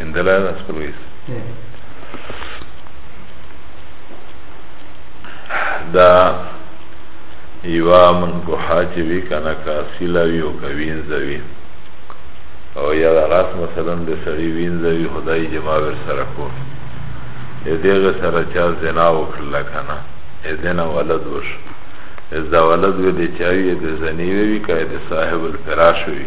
En de la das Luis. دا یوا من کو حاج وی کنه کا سیلا وی او کوین زوی او یا دا غاس مثلا د سړی وین زوی خدای جما ور سره کو ا دغه سره چا زنا وکړل کنه ا زنا ولد وش از دا ولد وی د چاوی د زنی وی کای د صاحب الفراش وی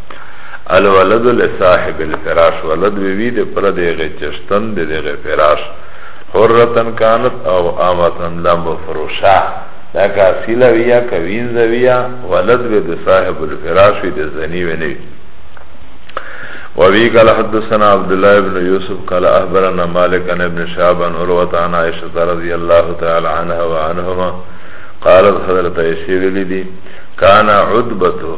الولد لصاحب الفراش ولد وی د پر دغه چشتن د دغه فراش حرتن کانت او امتن لا مفروشا دا کاسیلا ویا کوین زویا ولد وی د صاحب الفراش وی د زنی ونی وابي قال حدثنا عبد الله بن يوسف قال اخبرنا مالك عن ابن شهاب عن عروه عن عائشه رضي الله تعالى عنها وعنهما قالت حضرت عائشه لدي كان عتبته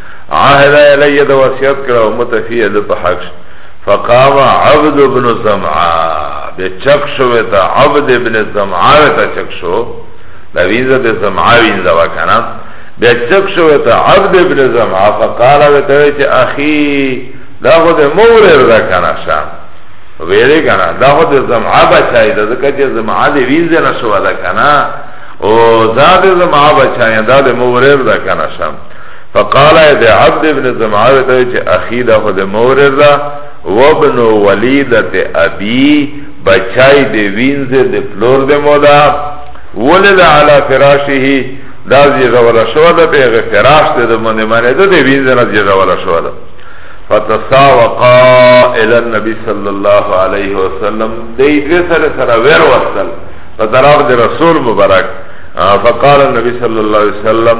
عهد الی د وصیت کړه امت فی د په حق فقام عبد ابن زمعه به چک شو ته عبد ابن زمعه ته چک شو دا وینځه د زمعه وینځه وکنه به چک شو ته عبد ابن زمعه فقال ته چې اخي دا خو د مور را کنه شام ویلې کنه دا خو د زمعه بچای دا ځکه چې زمعه د وینځه نشو دا کنه او زاد زمعه بچای دا د مور را کنه شام فقال ابي عبد ابن زمعه ته چې اخي دا خو د مورر دا وابن وليده ابي بچای د وینز د پلور د مودا ولد على فراشه دا زیږه ولا شو ده په فراش ته د باندې باندې د وینز نه زیږه ولا شو ده فتساوقا الى النبي صلى الله عليه وسلم دې دې سره سره ور وصل په طرف د رسول مبارک فقال النبي صلى الله عليه وسلم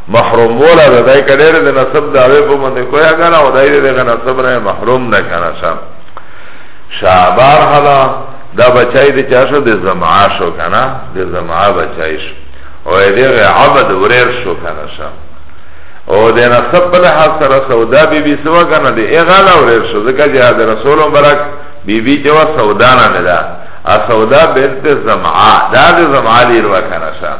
محروم بولا دا دای کډیر د نسب دا وی په باندې کویا کنه او دای دې کنه نسب نه محروم نه کنه شم شابار حالا دا بچای دې چا شو د زمعا شو کنه د زمعا بچای شو او دې عبد وریر شو کنه شم او د نسب په لحاظ سره سودا بی بی سوا کنه دې اغالا وریر شو ځکه چې د رسول مبارک بی بی چې وا سودا نه ده ا سودا بنت زمعا دا د زمعا لیر وکنه شم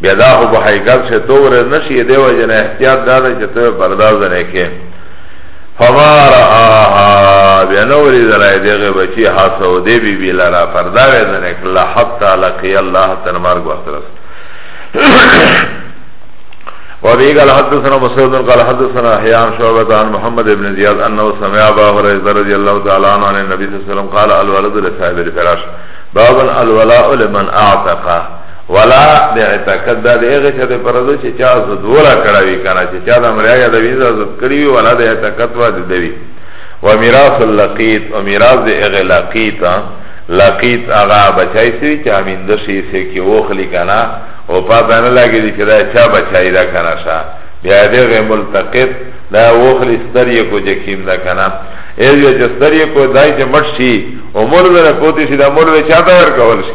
بیا دا خو په حقیقت شه تو ورز نشی دی وجه نه احتیاط دا ده چې تو پردا زنه کې فما راها بیا نو ورې زلای دیغه بچی حاسو دی بی بی لرا پردا وزنه کله حتا لقی الله تر مرګ وخت رس وابي قال حدثنا مسعود قال حدثنا حيان شعبة عن محمد بن زياد أنه سمع أبا هريرة رضي الله تعالى عنه عن النبي صلى الله عليه وسلم قال الولد لصاحب الفراش باب الولاء لمن أعتقه ولا د اعتقاد دا د هغه چا د پردو چې چا زد ولا کړه وی کنه چې چا د مریا د ویزا زد کړی وی ولا د اعتقاد وا د دوی و میراث اللقیت او میراث د هغه لقیت لقیت هغه بچای سی چې امین د شی سی کې وخلی کنه او پاتہ نه لګی چې دا چا بچای دا کنه شا بیا دغه ملتقط دا وخلی ستریه کو چې کیم دا کنه ایو چې ستریه کو دای چې مرشي او مول ور پوتی شي دا مول وچا دا ور کول شي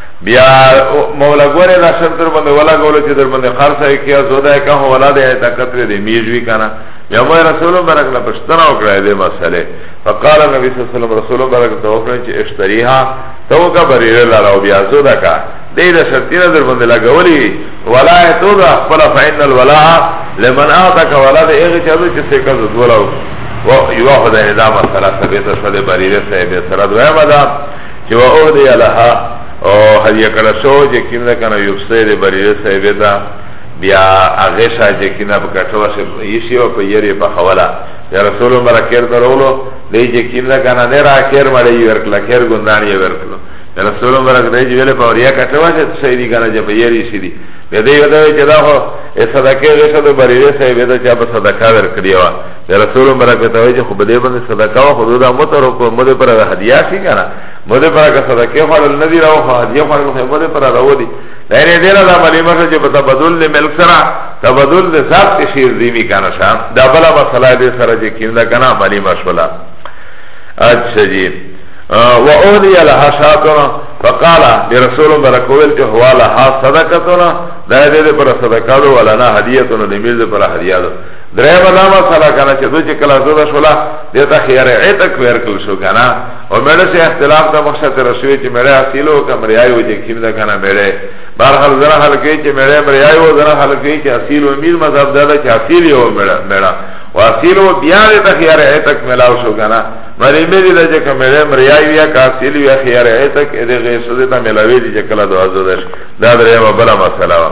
بیا مولا ګوره دا شرط در باندې ولا ګولو چې در باندې خرڅه یې کیا زودا کا هو ولا دې تا کتره دې میجوي کنه بیا مو رسول برک نه پښتنه وکړه دې مسئله فقال نبی صلی الله علیه وسلم رسول برک ته وکړه چې اشتریها تو کا بریره لاره بیا زودا کا دې دا شرط نه در باندې لګولې ولا تو دا خپل فین الولا لمن اعطاك ولا دې هغه چې چې څه کا زولا و یو خدای دا مسئله ثابت شوه بریره صاحب سره دوه چه و اهدی لها او هدیه کړه شو چې کینه کنه یو سید بریره صاحب ته بیا هغه شا چې کینه په کټو شي یشي او په یری په حواله یا رسول برکر درولو دی چې کینه کنه نه را کېر مړی ورکلا کېر ګوندان یې ورکلو یا رسول برک دی چې ویل په وریا کټو شي سیدی کنه چې په یری شي دی به دی ودا چې دا هو صدقه غشه د بریره صاحب ته چې په صدقه ورکړی و د رسول مبارک ته وایي چې خو بده باندې صدقه او خود دا متر کو مده پر هدیه شي کنه مده پر که صدقه خړل نه دی راو خو هدیه خړل خو مده پر راو دی دا نه دی را ملي مخه چې په تبدل له ملک سره تبدل د صاحب کې شیر دی می کنه شام دا بل مسله دې سره چې کیندا کنه ملي مشولا اچھا جی و اولی لها شاتنا فقال لرسول مبارک ویل چې هو لها صدقتنا دا دې پر صدقه ولنا هدیه تنو دې پر هدیه درېمه دا مسله کنه چې دوی چې کله زده شولا دته خیر عتق ورکل شو کنه او مړه سي اختلاف د مقصد رسوي چې مړه اصلو کمریای و چې کیم دا کنه مړه بهرحال زره حل کوي چې مړه مریای و زره حل کوي چې اصل او میر مذهب دا چې اصل یو مړه مړه و اصل و بیا دته خیر عتق ملاو شو کنه مری مری دا چې کمره مریای یا کاسیل یا خیر عتق دې غیسو دې ته ملاوي دي چې کله دوازده دا درېمه بل مسله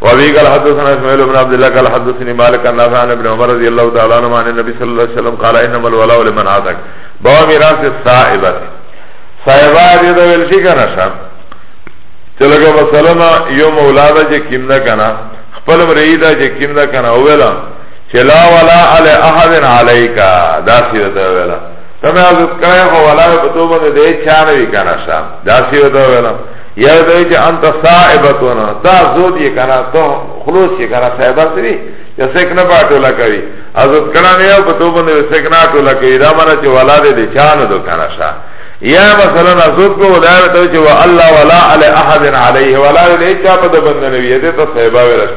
وابي قال حدثنا اسماعيل بن عبد الله قال حدثني مالك عن نافع عن ابن عمر رضي الله تعالى عنهما عن النبي صلى الله عليه وسلم قال انما الولاء لمن عادك بوا ميراث الصائبه صائبه دې دا ویل شي کنه شام چې لکه مثلا یو مولا دا چې کیم نه کنه خپل مری دا چې کیم نه کنه ویلا چې لا ولا علی احد علیک دا سی دا ویلا تمه از کړه هو ولا په توبه دې چانه وی کنه شام دا سی دا ویلا یا دوی چې انت صاحبتون تا زود یې کنه ته خلوص یې کنه صاحبه سری یا سیک نه پټولا کوي ازت کړه نه یو په تو باندې سیک نه ټولا کوي دا معنی چې ولاد دې چانه دو کنه شا یا مثلا ازت کو ولاد ته چې وا الله ولا علی احد علیه ولا دې چا په بند نه وي دې ته صاحبه ورس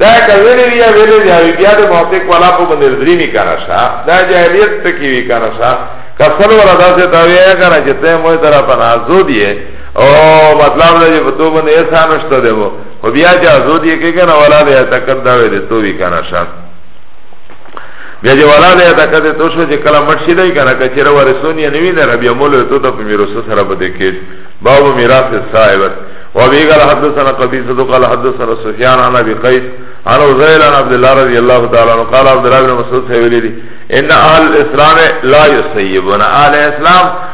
دا کوي بیا ویلې دی بیا د موثق ولا په باندې درې نه کنه شا دا جاهلیت ته کی وی کنه شا کسل وردا سے تاویہ کنا جتے موی طرف نازو دیئے او مطلب دا چې په تو باندې احسان نشته دی وو خو بیا چې ازود یې کې کنه ولا دی تکد دا وې دی تو وی کنه شان بیا چې ولا دی تکد تو شو چې کله مټ شي دی کنه کچره ورسونی نه وی نه ربي مول ته ته په میروس سره بده کې باب میراث صاحبت وابي قال حدثنا قبيصه قال حدثنا سفيان عن ابي قيس عن عزيل عن عبد الله رضي الله تعالى عنه قال عبد الله بن مسعود سيولي ان اهل الاسلام لا يسيبون اهل الاسلام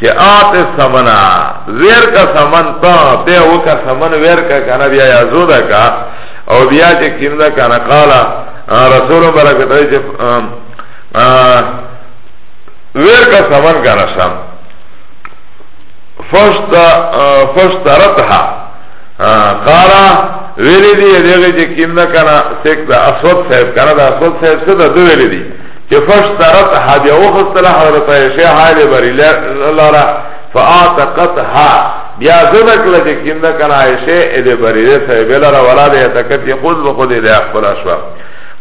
چه آت سمنا ویر کا سمن تا بے وکا سمن ویر کا کانا بیا یازو دا کا او بیا چه کم دا کانا قالا رسول برکتا چه ویر کا سمن کانا سم فشترتها قالا ویلی دی دیگه چه کم دا کانا سیک دا اسود صاحب کانا دا اسود صاحب سه دا دو ویلی دی چه فشترت ها بیا وخستل حضرت عیشه حال بری لارا فآتقت ها بیا زده کلا چه کنده کنا عیشه اده بری ده صحبه لارا ولا ده اتکت یخوز بخود اده اخبر اشوا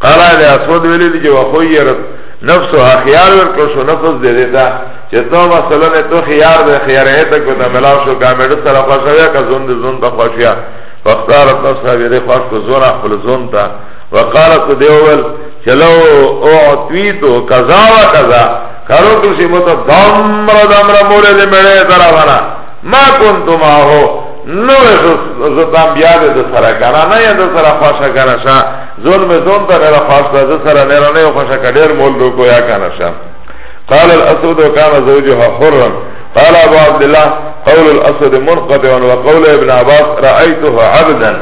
قال اده اسود ولی دی چه وخویرت نفس ها خیار ورکل شو نفس ده ده تا چه تو مثلا تو خیار ده خیار ایتک بتا ملاو شو کامیدو سر خوشویا که زند زند خوشویا فاختارت نفس ها بیده خوش کو زون اخبر زون تا وقالت دیوول چلو اعطویتو کذا و کذا کرو کسی متا دمر دمر مولی دی مڑی طرفنا ما کنتو ما ہو نوی زتان بیاد دی سرا کنا نیا دی سرا خوشا کنا شا زون می زون تا نیرا خوشتا دی سرا نیرا نیو خوشا کدیر مول دو کویا کنا شا قال الاسود وكان زوجها حرا قال ابو عبد الله قول الاسود منقطع وقول ابن عباس رأيته عبدا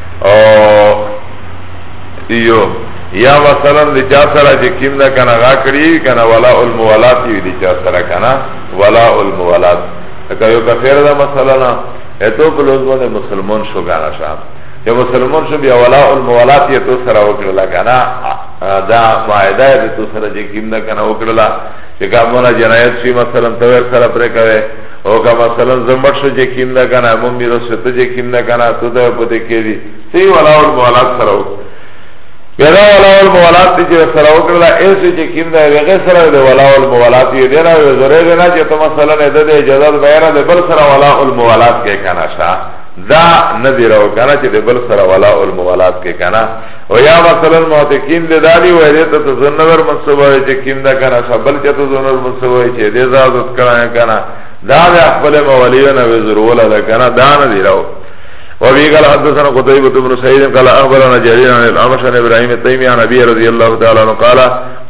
ایو یا مثلا دی چا سره چې کیم دا کنه غا کړی کنه ولا المولات دی چا سره کنه ولا المولات که یو کفیر دا مثلا نه اتو په لوزونه مسلمان شو کنه شاه یا مسلمان شو بیا ولا المولات یې تو سره وکړل کنه دا معاهده یې تو سره چې کیم دا کنه وکړل چې کومه جنایت شي مثلا تو سره پرې کوي او که مثلا زمبر شو جه کم ده کنه امو میرو ستا جه کم ده کنه تو ده پده که دی سی ولا المولاد سره وکړه پیدا ولا المولاد تی چه سره وکړه ایسو جه کم ده وغه سره ده ولا المولاد یو دینا وی زره دینا چه تو مثلا اده ده اجازت بیره ده بل سره ولا المولاد که کنه شا دا ندی رو کنه چه ده بل سره ولا المولاد که کنه او یا مثلا معتقین دی دالی وی دیتا تا زنور منصوبه وی چه کم دا کنا شا بلکه تا زنور منصوبه وی چه دی زادت کرنه کنا دا دی اخبر مولیون وی ضرولا دا کنا دا ندی رو وفي قال حدثنا قتيبة بن سعيد قال أخبرنا جرير عن الأعمش عن إبراهيم التيمي عن أبي رضي الله تعالى عنه قال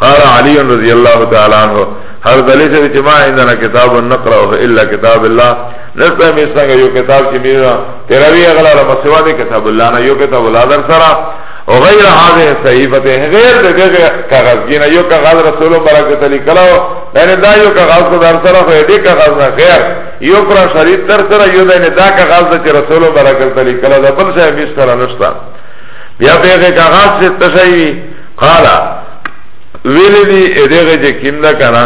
قال علي رضي الله تعالى عنه هر دلی سے چما عندنا کتاب نقرأه الا کتاب الله نستا میستنگا یو کتاب چی میرا تراوی اغلا را مسوا دی کتاب اللہ نا یو کتاب اللہ در سرا و غیر حاضر صحیفت غیر دی دی کاغذ گینا یو کاغذ رسول برک تلی کلاو یعنی دا یو کاغذ کو در سرا خو دی کاغذ نا غیر یو قرآن شریف در سرا یو دی دا کاغذ دا چی رسول برک تلی کلا دا بل شای بیش سرا نشتا بیا پیغی کاغذ سے تشایی قالا ویلی دی دیغی جی کم دا کنا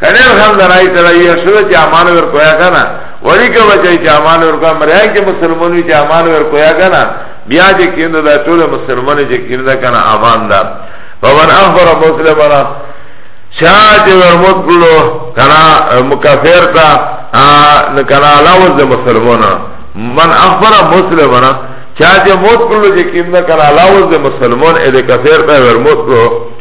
کنیر خان درائی ترائی یا شده چه امان ور کویا کنا ولی که بچای چه امان ور کویا مریان که مسلمانوی چه امان ور کویا کنا بیا چه کنده دا طول مسلمانی چه کنده کنا امان دا فمن اخبر مسلمانا چا چه ورمود کلو کنا مکفر تا کنا علاوز ده مسلمانا من اخبر مسلمانا چا چه موت کلو چه کنده کنا علاوز ده مسلمان اده کفر تا ورمود کلو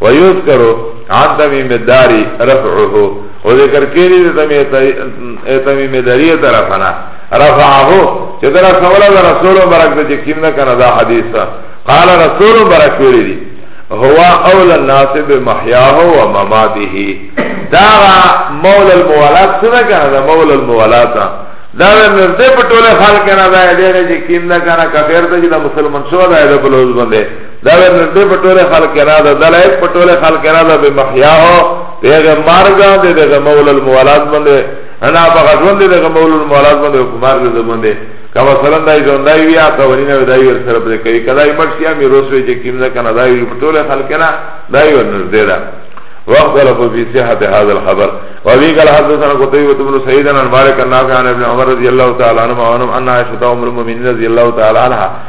ويذكر عن تميم الداري رفعه وذكر كيري تميم الداري طرفنا رفعه چدر سوال دا رسول برک دا چکیم دا کنا دا حدیث قال رسول برک ویلی دی هو اول الناس بمحیاه و مماته دا مول الموالات سنا کنا دا مول الموالات دا مرده پټول خلق کنا دا دیر چکیم دا کنا کفیر دا جدا مسلمان شو دا دا بلوز بنده دا ورنده پټول خلق نه دا دلایق پټول خلق نه دا به محیاه پیغه مارګا دې دغه مولا المولاد باندې انا بغا ژوند دې دغه مولا المولاد باندې حکمار دې باندې که مثلا دای ژوند دای وی اته ورینه دای ور سره پر کوي کدای مرشیا می روسوي چې کیم نه کنه دای پټول خلق نه دای ورنده دا واختلفوا في صحة هذا الخبر وابي قال حدثنا قتيبة بن سعيد عن مالك النافع عن ابن عمر رضي الله تعالى عنهما وعنهم أن عائشة أم المؤمنين رضي الله تعالى عنها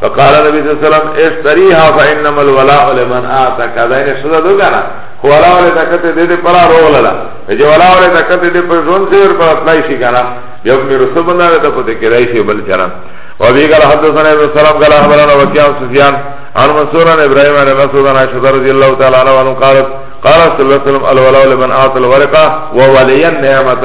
فقال نبی صلی اللہ علیہ وسلم اشتریها فإنما الولاء لمن آتا کذا این شده دو کنا خو ولاء ولی تکت دے دے پرا رو للا جو ولاء ولی تکت دے پر جون سے اور پر اطلائی شی کنا جو اپنی رسو بندہ رہتا پتے کرائی شی بل چرا وابی قال حدثنا ابن سلام قال اخبرنا وکیان سفیان عن منصور عن ابراهيم عن مسعود عن عائشة رضي الله تعالى عنها قالت قال صلى الله عليه وسلم الولاء لمن آت الورقة وولي النعمة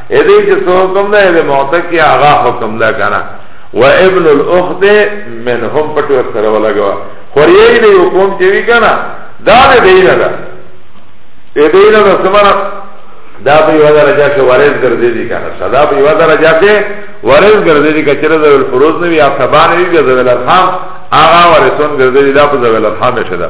اده چه سو حکم ده اده معتقی آغا حکم ده کنا و ابن الاخت من هم پتی ورسره ولگوا خوریه ده یو قوم چوی کنا دا ده دینه ده دینه ده سمانا دا په یو درجه کې وارث ګرځي دي کنه صدا په یو درجه کې وارث ګرځي دي کچره د الفروز نه یا سبان وی ګرځي ولر خام آغا ورثون ګرځي دا په ولر خام شه ده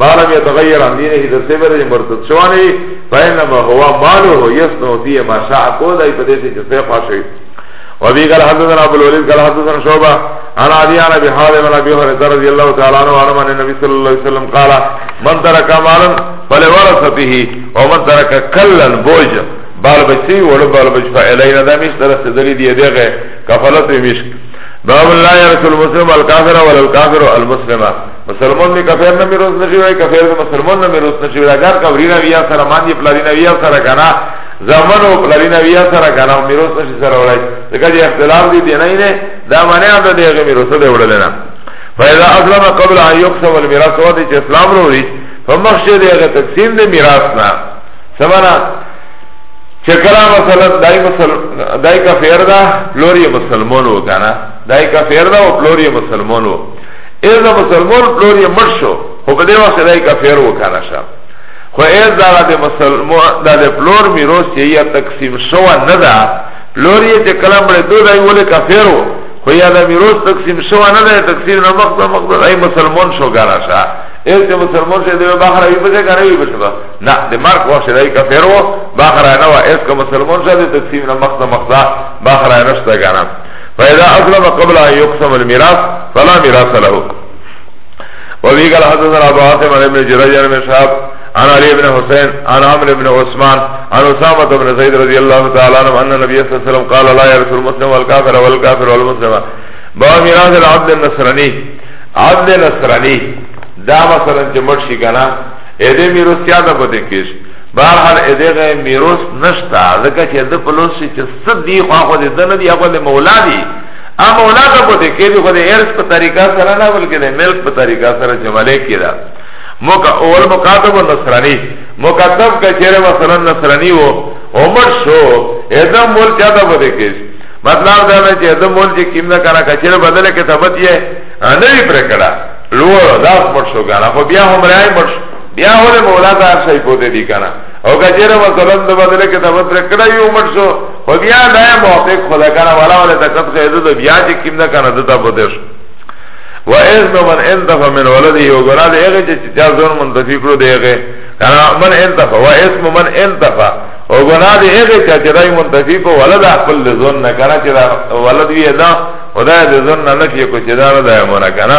ما لم يتغير عن دينه د سیبر چې مرتد شوانه فینما هو ماله یسنو فی ما شاء کولای په دې چې څه خوښي وبي قال حدثنا ابو الوليد قال حدثنا شعبة عن عدي عن ابي حازم عن ابي هريره رضي الله تعالى عنه عن النبي صلى الله عليه وسلم قال من ترك مالا فلورثته ومن ترك كلا بوج بال بچي ول بال بچ فعلينا دا مش درس دلی دی دغه کفالت مش باب لا يرث المسلم الكافر ولا الكافر المسلمه مسلمان می کفر نه میروز نشي وای کفر د مسلمان نه میروز نشي وای اگر کفر نه بیا سره مان دی پلاری نه بیا سره کنه زمن او پلاری نه بیا سره کنه میروز نشي سره ولای دغه دی اختلاف دی دی نه نه دا معنی هم د دې میروز ته وړل نه فإذا أسلم قبل أن يقسم الميراث ودي چې اسلام وروړي فمخشه دی هغه تقسیم د میراث نه سمانا چې کله مثلا دای مسلمان دای کفر دا لوري مسلمانو کنه دای کفر دا او لوري مسلمانو ایز دا مسلمون پلور یې مړ شو خو په دې وخت دای کافر وکنه شه خو ایز دا د مسلمون د پلور میروث یې تقسیم شو نه ده پلور یې چې کلام بل دوه دای ولې کافر وو خو یا د میروث تقسیم شو نه ده تقسیم نه مخ په مخ دای مسلمون شو ګرا شه ایز د مسلمون شه د بحر وی په ځای کنه وی بچو نه د مرګ وخت دای کافر وو بحر نه و ایز کو مسلمون شه د تقسیم نه مخ په مخ بحر نه شته ګرا فإذا أسلم قبل أن يقسم الميراث فلا ميراث له وفي قال حدثنا أبو عاصم عن ابن جريج عن شهاب عن علي بن حسين عن عمرو بن عثمان عن أسامة بن زيد رضي الله تعالى عنه أن النبي صلى الله عليه وسلم قال لا يرث المسلم والكافر والكافر والمسلم باب ميراث العبد النصراني عبد النصراني دا مثلا چې مرشي کنه اې دې میروث یاد پته کیږي بهرحال اې دې میروث نشته ځکه چې د پلوسی چې ست دی خواه خود دن دی اقوال دی مولا دی ا مولا تا کو دی که دی خود ارس پا طریقہ سر نا بلکه دی ملک پا طریقہ سر چه ملک کی دا موکا اول مکاتب و نصرانی مکاتب که چهره مثلا نصرانی و عمر شو ایدم مول چه تا کو دی کش مطلب دا نه چې ایدم مول چه کم دا کانا که چهره بدل که ثبت یه نوی پر کڑا لوه داس مرشو کانا خو بیا هم رای مرشو بیا هره مولا تا ارشای پوده دی کانا او کچره مثلا د بدل کې د وتر کړه یو مټ شو خو بیا دا موافق خدا کنه والا ولا تکت خې د بیا چې کیم نه کنه دتا بده شو و اذن من انتف من ولده او ګنا د هغه چې چا زون منتفی کړو دی هغه کنه من انتف و اسم من انتف او ګنا د هغه چې دای منتفی کو ولد خپل زون نه کنه چې ولد وی دا خدای د زون نه نفی کو چې دا نه مونږ کنه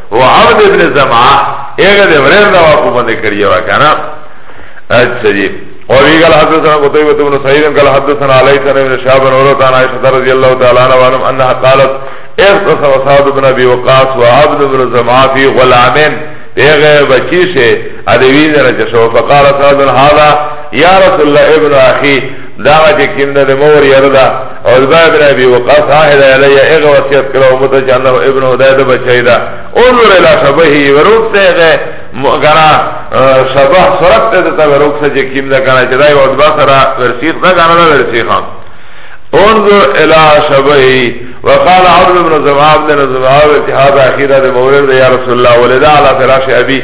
هو عبد ابن زمعه ایغه ده وریر ده واقو بنده کریه وکانا اچھا جی وفي قال حدثنا قتيبة بن سعيد قال حدثنا علي بن ابن شهاب بن عروة عن عائشة رضي الله تعالى عنها وعنهم انها قالت اختصم سعد بن ابي وقاص وعبد بن زمعه في غلامين پیغه بچی سے ادوی زنه چشو فقال سعد هذا یا رسول الله ابن اخی داغا چه کم ده مور یرده عزبا ابن ابی وقاس آهده علی اغا وصیت کرو متا چه انه ابن حدیده بچه ده انظر الى شبهی وروک سیغه گنا شبه صورت ده ده وروک سجه کم ده کنا چه ده عزبا سرا ورسیخ ده کنا ده ورسیخان انظر الى شبهی وقال عبد بن زمعاب بن زمعاب اتحاد اخیره ده مورد ده یا رسول الله ولده على فراش ابی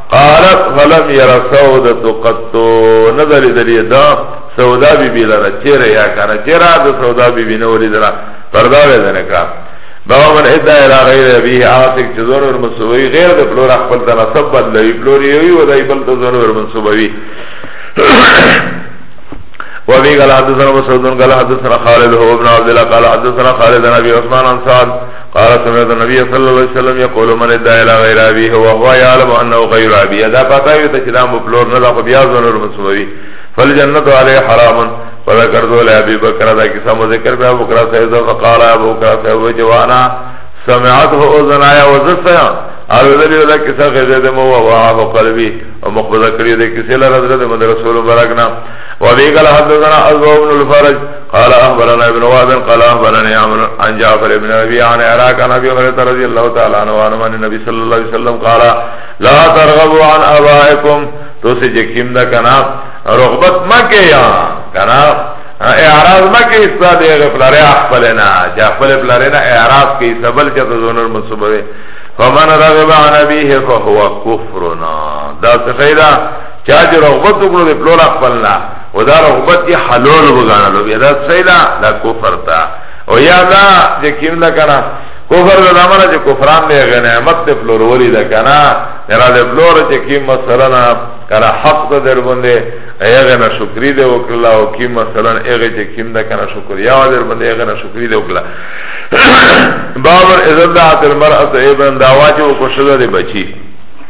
قالت غلم یرا سودت قطو نظر دلی دا سودا بی بی لرا چیر یا کانا چیرا دا سودا بی بی نولی درا پرداوی دنکا بابا من ادا الى غیر ابیه آتک چه زون ور منصوبوی غیر دا پلور اخبر دا نصب بدلوی پلوری یوی و دای بلتا زون ور منصوبوی وابي قال حدثنا مسعود قال حدثنا خالد هو ابن عبد الله قال حدثنا خالد بن ابي عثمان عن سعد قال سمعت النبي صلى الله عليه وسلم يقول من ادعى الى غير ابيه وهو يعلم انه غير ابيه دا پتا وي ته چې دا مپلور نه دا خو بیا زونه مسلموي فالجنت عليه حرام فذكر ذول ابي بكر دا کیسه مو ذکر به ابو بکر صاحب فقال ابو بکر صاحب جوانا سمعته اذنايا وذسيا او دلی ولا کسا غزه ده مو واه قلبی او مخبزه کړی ده کسه لره حضرت محمد رسول برکنا و بی قال حدثنا ازو بن الفرج قال اخبرنا ابن وهب قال اخبرني عمرو عن جعفر بن ابي عن عراق عن ابي هريره رضي الله تعالى عنه عن النبي صلى الله عليه وسلم قال لا ترغبوا عن ابائكم تو سے یقین دا کنا رغبت ما کے یا کنا اعراض ما کے اس طرح دے غفلارے اخفلنا جا خفل بلارنا اعراض کے سبل چا تو زونر منصوبے فمن رغب عن ابیه فهو کفرنا دا سخیدہ چا چې رغبت وکړو د پلور خپل نه او دا رغبت یې حلال وګڼلو بیا دا څه ده دا کفر ده او یا دا چې کیم ده کنه کفر ده دامنه چې کفران دی هغه نعمت د پلور ولی ده کنه را د پلور چې کیم مثلا کنه حق ده در باندې هغه نه شکرې دی وکړه او کیم مثلا هغه چې کیم ده کنه شکریا در باندې هغه نه شکرې دی وکړه باب اذا دعت المرأه ابن دعوا چې وکړه د بچی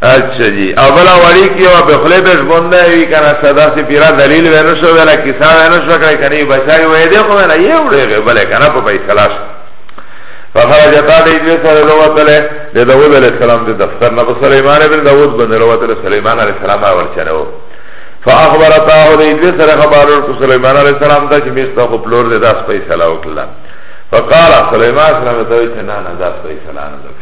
اچھا جی اولا وڑی کی او بخلی پیش بنده وی کنا صدا سی پیرا دلیل وینو شو ویلا کسا وینو شو کلی کنی بچای وی دیخو وینا یه اوڑی غی بلی کنا پا پیسلاش فخرج تا دی دوی سر روتل دی داود علیہ السلام دی دفتر نبو سلیمان ابن داود بند روتل سلیمان علیہ السلام آور چنو فاخبرتاه دی دوی سر خبارور کو سلیمان علیہ السلام دا چی میستا خو پلور دی داس پیسلا وکلا فقال سلیمان علیہ السلام تاوی چنانا داس پیسلا نزک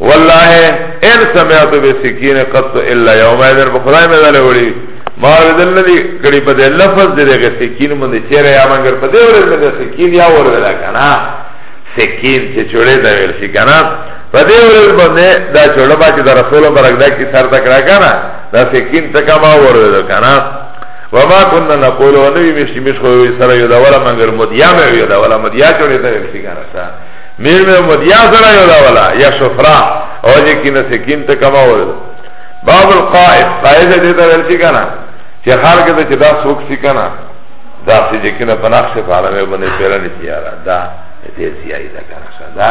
والله ان سمعت بسکین قط الا یوم اذن بخدای مې دل وړي ما ردل ندی کړي په دې لفظ دې دغه سکین مونږ چیرې یا مګر په دې ورځ دې سکین یا ورځ دا کنه سکین چې چوره دا ویل شي کنه په دې ورځ باندې دا چوره با چې د رسول برک دا کی سر تک را کنه دا سکین تک ما ورځ کنه وما كنا نقول ونبي مش مش خو سره یو دا ولا مګر مدیا مې یو دا ولا مدیا چوره دا ویل شي کنه میر محمد یا سره یو دا ولا یا شفرا او جه کی نسکین تا کما ورد باب القائد قائد دیتا ورشی کنا چه خار کتا چه دا سوک سی کنا دا سی جه کنا پناخش فعلمه بنده پیرانی سیارا دا دې سیای دا کنه صدا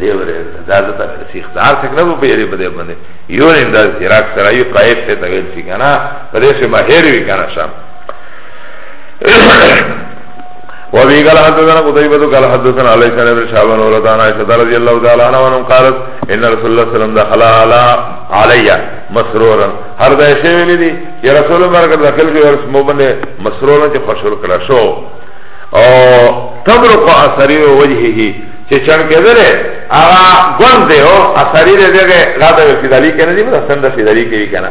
دې ورې دا د تفسیر دار څخه نه په یری بده باندې یو نه دا سراک سره یو قایب ته تغیر شي کنه په دې سه ماهر وی کنه شام وابي قال حدثنا قتيبة قال حدثنا علي سنة بن شعبان ورطان عائشة رضي الله تعالى عنها وانهم قالت ان رسول الله صلى الله عليه وسلم دخل على علي مسرورا هر دا شيء ویلی دی چې رسول الله برکت داخل کې ورس مو باندې مسرورا چې خوشحال کړه شو او تبرق اثری وجهه چې چن کېدل هغه ګوند دی او اثری دې دغه غاده فدالی کنه دی بس سند فدالی کوي کنه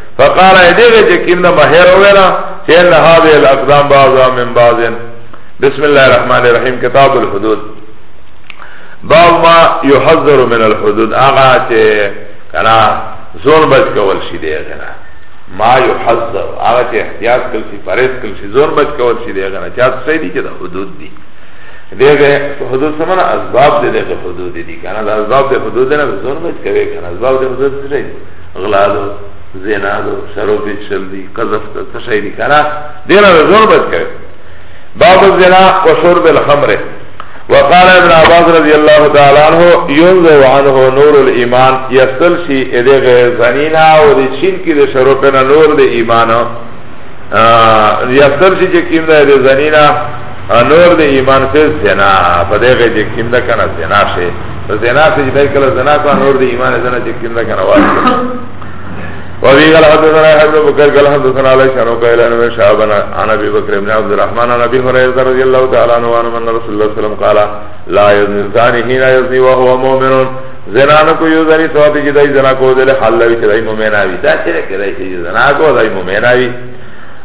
فقال ادغه چې کیم نه مهر ویلا چې ان هذه الاقدام بعضها من بعض بسم الله الرحمن الرحیم کتاب الحدود باب ما يحذر من الحدود اغا چې کنا زون بچ کول شي دی غنا ما يحذر اغا چې احتیاط کول شي پرهیز کول شي زون بچ کول شي دی غنا چې څه دي چې حدود دي دیگه حدود سمانا اسباب دیگه حدود دی کنه اسباب دی حدود نه زون بچ کوي کنه اسباب دی حدود څه غلا دو زنا دو سرو پیچل دی قذف تا تشای دی کنا دینا دا زور بچ کرے باب الزنا و شرب الخمر وقال ابن عباس رضی اللہ تعالی عنہ ينزو عنه نور الايمان يستل شي اده غير زنينا و دي چين کی ده شروپنا نور ده ايمان يستل شي چه کم ده ده زنينا نور د ایمان په زنا په دغه چې کیم ده کنه زنا شي زنا چې دای کله زنا کو نور د ایمان زنا چې کیم ده کنه وایي وفي قال حدثنا يحيى بن بكر قال حدثنا علي شانو قال انا من شعب انا ابي بكر بن عبد الرحمن انا ابي هريره رضي الله تعالى عنه وعن من رسول الله صلى الله عليه وسلم قال لا يزني الزاني حين يزني وهو مؤمن زنانو کو یو ذری سواد جدای زنا کو دل حل وی چدای مومناوی دا چیرې کړی چې زنا کو دای مومناوی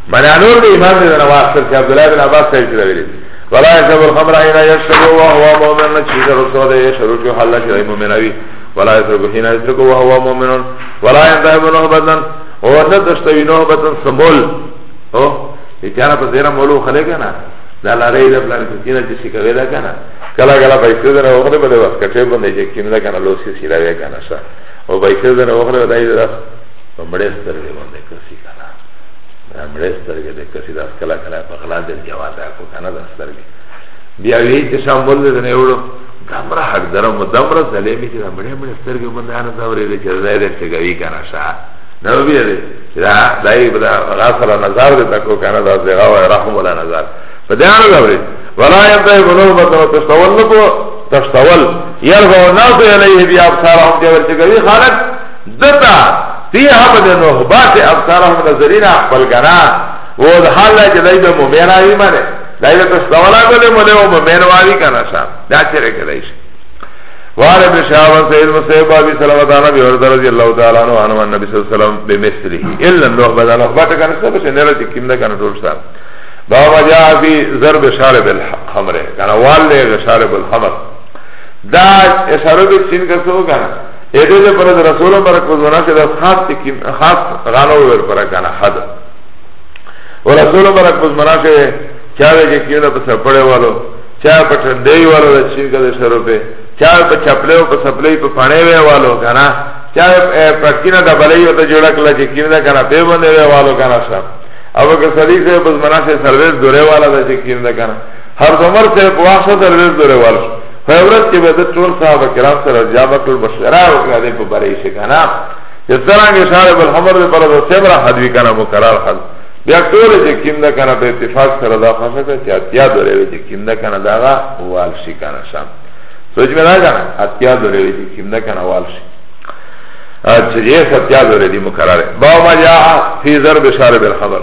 من انور دی امام دی دنا واخر چه عبدالله بن عباس صاحب چه دویلی ولا يشرب الخمر حين يشرب وهو مؤمن چیز رسول دی شروع شو حل شرعی مؤمن اوی ولا يشرب حين يشرب وهو مؤمن ولا ينتهب نهبتا ورنه دشتوی نهبتا سمول او چانا پا زیرا مولو خلی کنا دا لاری دا پلان کسینا چه شکوی دا کنا کلا کلا پیسه دنا وخلی بده وقت کچه بنده چه کم دا کنا لوسی سیلاوی کنا شا او پیسه دنا وخلی بده دا مڑه ستر دی بنده کسی دا مړې سترګې د کسي د اسکلا کله په غلا د جواب دا کو کنه د سترګې بیا وی چې سمبول دې نه وړو دمره حق درم دمره زلیمی چې مړې مړې سترګې باندې نه دورې دې چې زای دې چې گوي کنه شا نو بیا دې دا دای په غافل نظر دې تکو کنه دا زغا او رحم ولا نظر په دې اړه دورې ولا يبدأ بنور بدر تستول کو تستول يرغو الناس إليه بأبصارهم جبل تقوي خالد دتا فيها بد نخبات ابصارهم نظرين اخبل گنا وود حال لا چه دای به مومن آوی منه دای به تستولا گلی ملی و مومن واوی کنا شا دا چره کدایش وعلى ابن شهاب سيد مسيب ابي سلمة عن ابي هريره رضي الله تعالى عنه عن النبي صلى الله عليه وسلم بمثله الا انه بدا لخبط كان سب سے نرا کہ کیم دا کنا دور سا بابا جاء في ضرب شارب الخمر كان والله شارب الخمر دا اشاره به چین کا سو کنا ایده ده پر رسول برک وزونا که ده خاص تکیم خاص غانو بر پر کانا حد و رسول برک وزونا که چاوه که کیونه پس پڑه والو چاوه پا ٹنده والو ده چین که ده شروع پی چاوه پا چپله و پا سپله پا پانه وی والو کانا چاوه پا کینا ده بلی و ده جوڑا کلا چه کیونه ده کانا پی بنده وی والو کانا شب او که صدیق ده وزونا که سرویز دوره والا ده چه کیونه ده کانا هر دمر سه پواخشا سرویز دوره والو په ورځ کې به د ټول صحابه کرام سره جامع کړ بشرا او کړه دې په بری شي کنه چې څنګه اشاره بل خبر دې پر د سمرا حدوی کنه مقرر خل بیا ټول چې کیم نه کنه په اتفاق سره دا خاصه کړه چې اتیا درې وي چې کیم نه کنه دا وال شي کنه شام سوچ مې راځه اتیا درې وي چې کیم نه کنه وال شي چې یې ستیا درې دې مقرر باو ما جاء فی ضرب اشاره بالخبر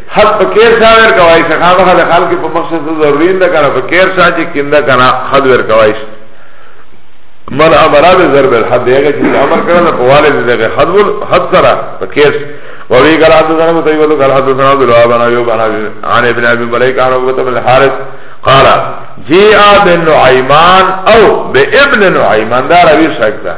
حق په کیر شا ور کوي چې خامه خل خلک په مقصد ضروري نه کنه په کیر شا چې کیندا کنه حد ور کوي من امر به ضرب الحد هغه چې امر کړل په والد دغه حد ول حد سره په کیر وی قال حدثنا متيبل قال حدثنا عبد الوهاب عن ايوب عن ابن ابي مليك عن عقبه بن الحارث قال جاء بن نعيمان او بابن نعيمان دار ابي شكتا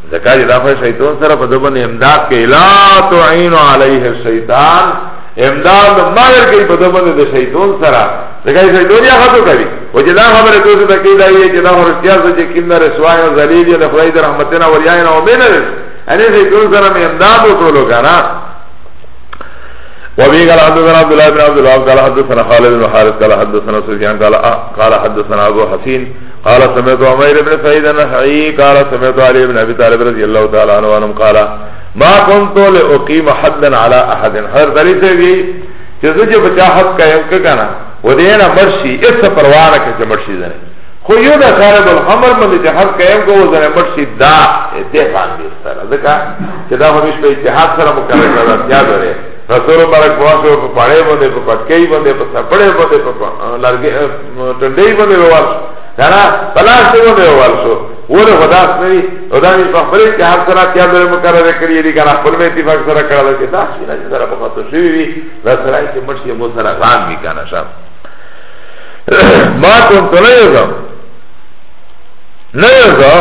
ذکر جدا خواه شیطان سر پا دبن امداد که لا تعین علیه الشیطان امداد مگر که پا دبن ده شیطان سر ذکر شیطان یا خطو کبی و چه دا خبر تو ستا که دایی چه دا خرشتیا سا چه کم رسوائی و زلیل یا دخلائی در رحمتنا و ریائنا و بین رس انه شیطان سر می امداد و کولو کنا وابي قال حدثنا عبد الله بن عبد الوهاب قال حدثنا خالد بن حارث قال حدثنا سفيان قال قال حدثنا ابو حسين قال سمعت عمير بن سعيد النخعي قال سمعت علي بن ابي طالب رضي الله تعالى عنه انهم قال ما كنت لاقيم حدا على احد هر دلی سے بھی کہ جو بچا حد قائم کا کنا ودینا مرشی اس پروانہ کے مرشی زنے خو یو دا صاحب الحمر باندې چې حد قائم کو زنه مرشی دا اتفاق دي سره ځکه چې دا همیش په اتحاد سره مکمل راځي رسول مبارک بواسو په پړې باندې په پټکې باندې په سپړې باندې په لارګې ټنډې باندې ووال نه پلاس ته باندې ووال شو وله خدا سمي خدا دې په خپل کې هر سره کیا به مقرر کړی دي کنه خپل به اتفاق سره کړل چې دا شي نه سره په خاطر شي وي دا سره چې مرشي مو سره غان وی کنه شاب ما کوم تلایو نه یو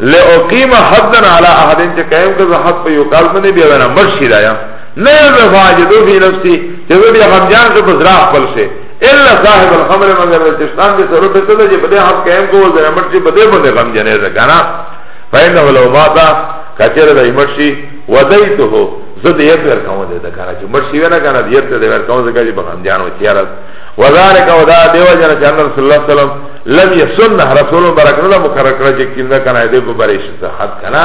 لأقیم حدن علی احدین چه قائم کزا حد پا یو کال منی بیوینا مرشی رایا نه به فاجدو فی نفسی چه ده بیا غمجان شو پس راخ پل شی الا صاحب الخمر مگر چشتان دی سرو پسو ده چه بده حق قیم کو وزر امر شی بده بنده غمجنه ده کنا فینه لو ماتا کچر ده امر شی ودیتو هو زد یت ور کاو ده کنا چه مرشی ونا کنا دیت ده ور کاو زکا چه بخم جانو چیارت وذالک ودا دیو جنا چه اندر صلی اللہ علیہ وسلم لم یسنه رسول برکنا مکرکنا چه کنده کنا ده ببریش صحت کنا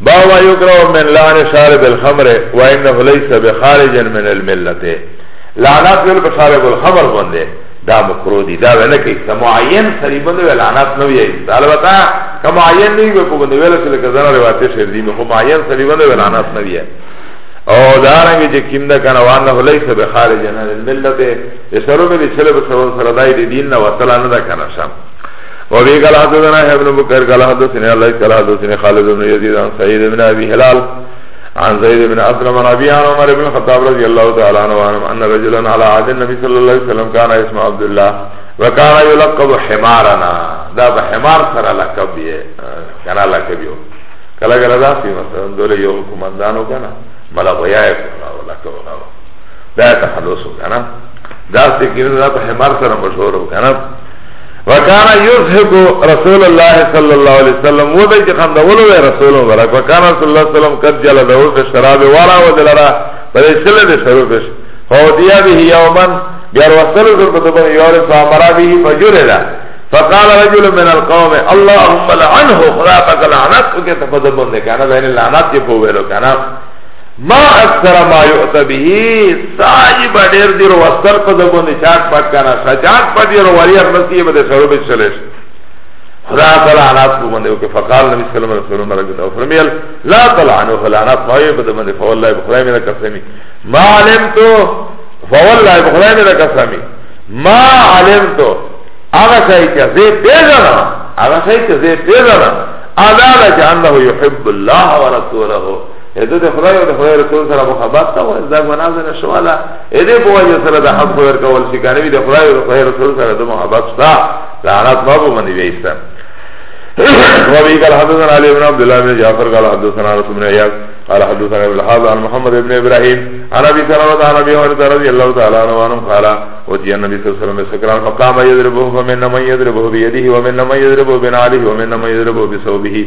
باب ما یکره من لعن شارب الخمر و انه ليس بخارج من الملت لعنات ویل په شارب الخمر باندې دا مکرو دي دا ونه کوي سم معین سری باندې ویل لعنات نه ویل البته کوم معین نه وي په باندې ویل چې لکه زنه روایت شر دي نو معین سری باندې ویل لعنات نه ویل او دارنګ چې کیم دا کنه وانه ليس بخارج من الملت یسرو به چې له سره دای دین نه وصله نه کنه شم وبه قال حدثنا يحيى بن بكر قال حدثني الله قال حدثني خالد بن يزيد عن سعيد بن ابي هلال عن زيد بن اسلم عن ابي عن عمر بن الخطاب رضي الله تعالى عنه ان رجلا على عهد النبي صلى الله عليه وسلم كان اسمه عبد الله وكان يلقب حمارنا دا بحمار سره لقب یې کنه لقب یو کله کله دا سی مثلا دوله یو کومندانو کنه ملا بیا یې کنه لقب غو دا تخلص کنه دا څه کینه دا په حمار سره مشهور کنه وکانا یضحک رسول الله صلی الله علیه وسلم و دای چې خندولو وی رسول مبارک وکانا صلی الله علیه وسلم قد جل ده وف شراب وارا و دلرا پر سله ده شروع کش فودیا به یوما بیار وصل زر په دبن یور فامرا به فجرلا فقال رجل من القوم اللهم لعنه خدا پاک لعنت کو کې تفضل باندې کنه بین لعنت کې په ویلو کنه ما اکثر ما یؤت به ساجی با ډیر دیر وستر په دبو نه چاټ پټ کنه سجاد په دیر وریر نسی به سره به چلیش خدا تعالی انات کو بنده او فقال نبی صلی الله علیه وسلم رجت او فرمیل لا تلعنوا فلا انات خوای به بنده فوالله بخدای میرا قسمی ما علمت فوالله بخدای میرا قسمی ما علمت هغه شای چې زه پیژنم هغه شای چې زه پیژنم ادا لکه انه يحب الله ورسوله اذا د خدای او د خدای رسول سره محبت ته وځ دا ګناه نه شواله اې دې په وجه سره د حق ور کول شي کنه د خدای او د خدای رسول سره د محبت شته لعنت ما به باندې وایسته وابي قال حدثنا علي بن عبد الله بن جعفر قال حدثنا رسول بن اياس قال حدثنا ابن الحاض عن محمد بن ابراهيم عن ابي سلمة عن ابي هريره رضي الله تعالى عنه وانه قال اتي النبي صلى الله عليه وسلم سكران فقام يضربه فمن من يضربه بيده ومن من يضربه بنعله ومن من يضربه بثوبه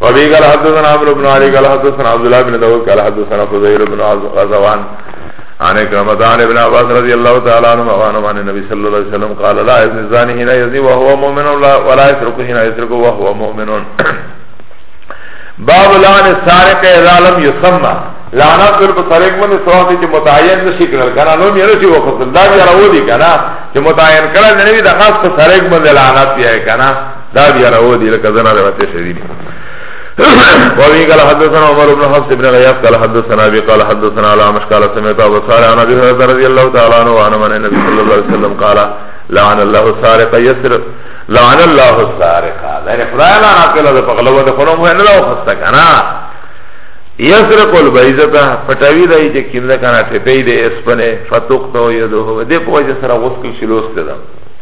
وبه قال حدثنا عمرو بن علي قال حدثنا عبد الله بن داود قال حدثنا فضيل بن غزوان عن اكرمة عن ابن عباس رضي الله تعالى عنهما وعنهم عن النبي صلى الله عليه وسلم قال لا يزني الزاني هنا يزني وهو مؤمن ولا يسرق هنا يسرق وهو مؤمن باب لعن السارق اذا لم يسمى لعنات پر بسارق من سواب دی چه متعین نشی کرل کنا نوم یا نشی وخصل دا بیا رو دی کنا چه متعین کرل نوی دا خاص بسارق من لعنات بیا کنا دا بیا راو دی لکه زنا روایت شوی دی وابي قال حدثنا عمر بن حفص بن غياث قال حدثنا ابي قال حدثنا على مش قال سمعت ابو صالح عن ابي هريره رضي الله تعالى عنه وعن من النبي صلى الله عليه وسلم قال لعن الله السارق يسر لعن الله السارق يعني خدای لعن کله د پغلو د خلوم نه لو خسته کنه يسرق البيزه پټوي دی چې کینده کنه ټپې دې اسپنه فتوق تو یده دې په وجه سره غسل شلوست ده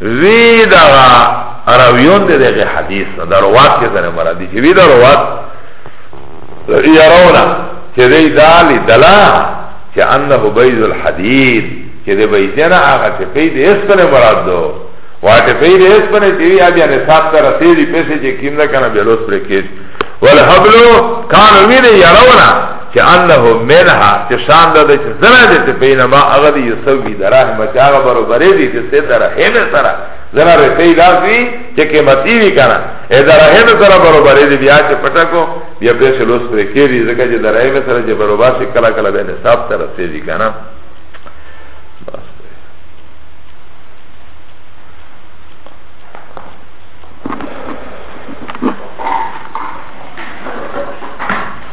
وی دغا راویون دی دغی حدیث دا روات که زنه مرا دی چه وی دا روات یرونا چه دی دالی دلا چه انه بیز الحدید چه دی بیزینا آغا چه پید اسپن مراد دو واټه پی دې اس باندې دی یا بیا نصاب ته رسیدي پیسې چې کیم نه کنه بیا لوس پرې کېږي والحبل کان ویره یرونا که انه منها چه شان داده چه زنا ده چه بینما اغا ده یسوی ده رحمه چه اغا برو بره ده چه سید ده رحمه سره زنا رسی دازوی چه قیمتی وی کنه ای ده رحمه سره برو بره ده بیا چه پتا کو بیا پیش لوس پر کری زکا چه ده رحمه سره چه برو باسی کلا کلا ده نصاب سره سیدی کنه